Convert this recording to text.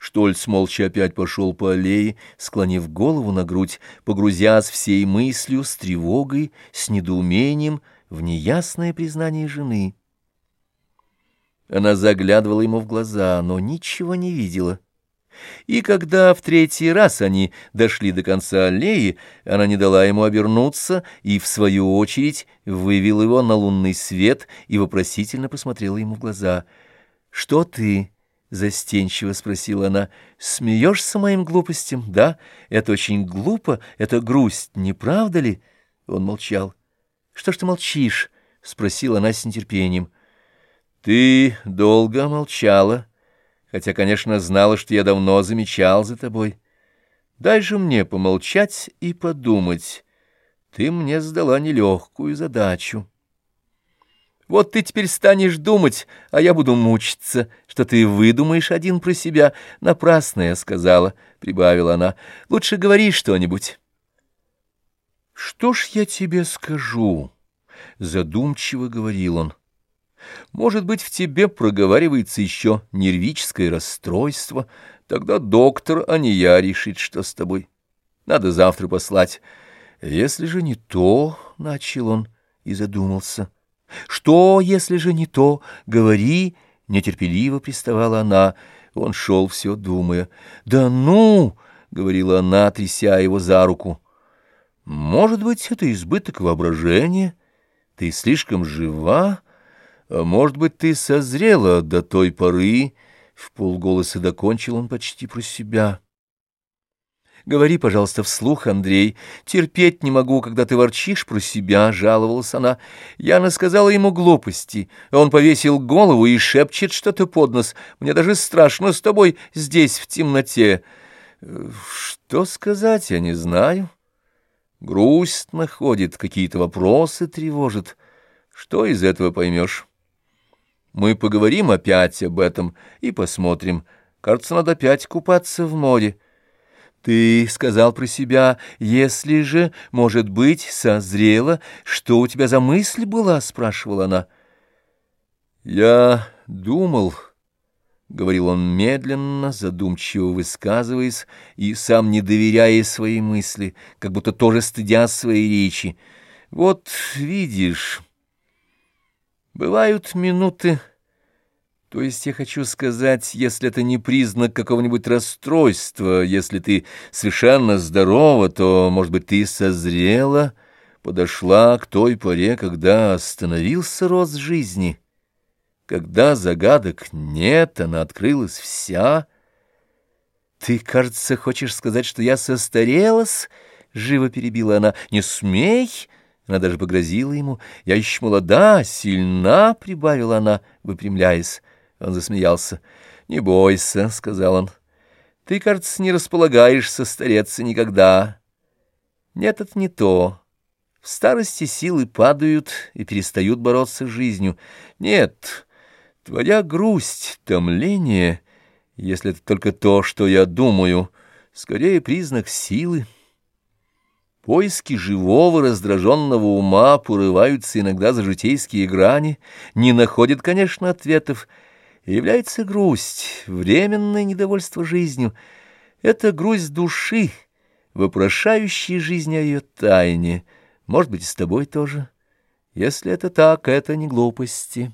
Штольц молча опять пошел по аллее, склонив голову на грудь, погрузясь всей мыслью, с тревогой, с недоумением в неясное признание жены. Она заглядывала ему в глаза, но ничего не видела. И когда в третий раз они дошли до конца аллеи, она не дала ему обернуться и, в свою очередь, вывела его на лунный свет и вопросительно посмотрела ему в глаза. «Что ты?» — застенчиво спросила она. — Смеешься моим глупостям, да? Это очень глупо, это грусть, не правда ли? Он молчал. — Что ж ты молчишь? — спросила она с нетерпением. — Ты долго молчала, хотя, конечно, знала, что я давно замечал за тобой. Дай же мне помолчать и подумать. Ты мне сдала нелегкую задачу. Вот ты теперь станешь думать, а я буду мучиться, что ты выдумаешь один про себя. Напрасно я сказала, — прибавила она. Лучше говори что-нибудь. Что ж я тебе скажу? Задумчиво говорил он. Может быть, в тебе проговаривается еще нервическое расстройство. Тогда доктор, а не я, решит, что с тобой. Надо завтра послать. Если же не то, — начал он и задумался, — «Что, если же не то? Говори!» — нетерпеливо приставала она. Он шел все, думая. «Да ну!» — говорила она, тряся его за руку. «Может быть, это избыток воображения? Ты слишком жива? А может быть, ты созрела до той поры?» В полголоса докончил он почти про себя. Говори, пожалуйста, вслух, Андрей. Терпеть не могу, когда ты ворчишь про себя, — жаловалась она. Я насказала ему глупости. Он повесил голову и шепчет что-то под нос. Мне даже страшно с тобой здесь, в темноте. Что сказать, я не знаю. Грусть находит, какие-то вопросы тревожит. Что из этого поймешь? Мы поговорим опять об этом и посмотрим. Кажется, надо опять купаться в море. Ты сказал про себя, если же, может быть, созрела, что у тебя за мысль была, спрашивала она. Я думал, — говорил он медленно, задумчиво высказываясь и сам не доверяя своей мысли, как будто тоже стыдя своей речи. Вот видишь, бывают минуты, то есть я хочу сказать, если это не признак какого-нибудь расстройства, если ты совершенно здорова, то, может быть, ты созрела, подошла к той поре, когда остановился рост жизни, когда загадок нет, она открылась вся. Ты, кажется, хочешь сказать, что я состарелась? Живо перебила она. Не смей! Она даже погрозила ему. Я еще молода, сильна, прибавила она, выпрямляясь. Он засмеялся. «Не бойся», — сказал он. «Ты, кажется, не располагаешься стареться никогда». «Нет, это не то. В старости силы падают и перестают бороться с жизнью. Нет, твоя грусть, томление, если это только то, что я думаю, скорее признак силы». Поиски живого раздраженного ума порываются иногда за житейские грани, не находят, конечно, ответов, является грусть, временное недовольство жизнью. Это грусть души, вопрошающая жизнь о ее тайне. Может быть, и с тобой тоже. Если это так, это не глупости».